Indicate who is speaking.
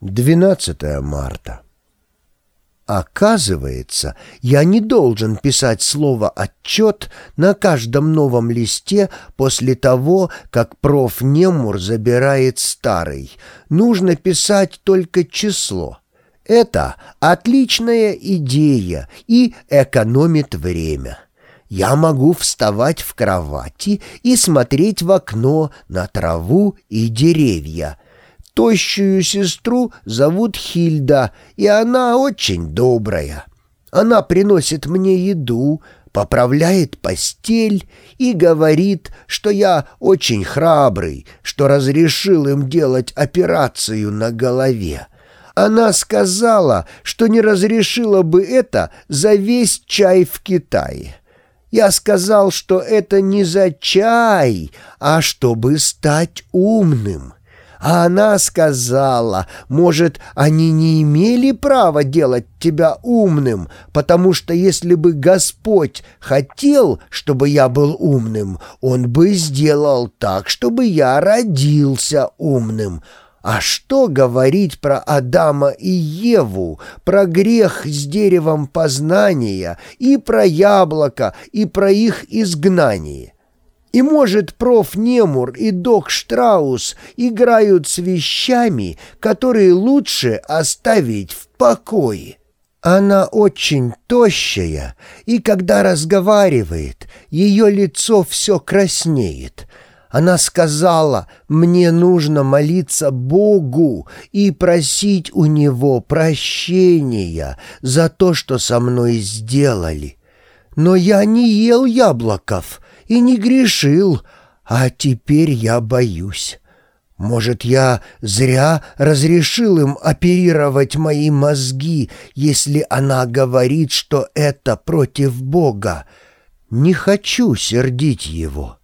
Speaker 1: 12 марта. Оказывается, я не должен писать слово «отчет» на каждом новом листе после того, как проф. Немур забирает старый. Нужно писать только число. Это отличная идея и экономит время. Я могу вставать в кровати и смотреть в окно на траву и деревья – Тощую сестру зовут Хильда, и она очень добрая. Она приносит мне еду, поправляет постель и говорит, что я очень храбрый, что разрешил им делать операцию на голове. Она сказала, что не разрешила бы это за весь чай в Китае. Я сказал, что это не за чай, а чтобы стать умным. А она сказала, может, они не имели права делать тебя умным, потому что если бы Господь хотел, чтобы я был умным, Он бы сделал так, чтобы я родился умным. А что говорить про Адама и Еву, про грех с деревом познания, и про яблоко, и про их изгнание? И, может, проф. Немур и док Штраус играют с вещами, которые лучше оставить в покое. Она очень тощая, и когда разговаривает, ее лицо все краснеет. Она сказала, мне нужно молиться Богу и просить у Него прощения за то, что со мной сделали. Но я не ел яблоков, и не грешил, а теперь я боюсь. Может, я зря разрешил им оперировать мои мозги, если она говорит, что это против Бога. Не хочу сердить его».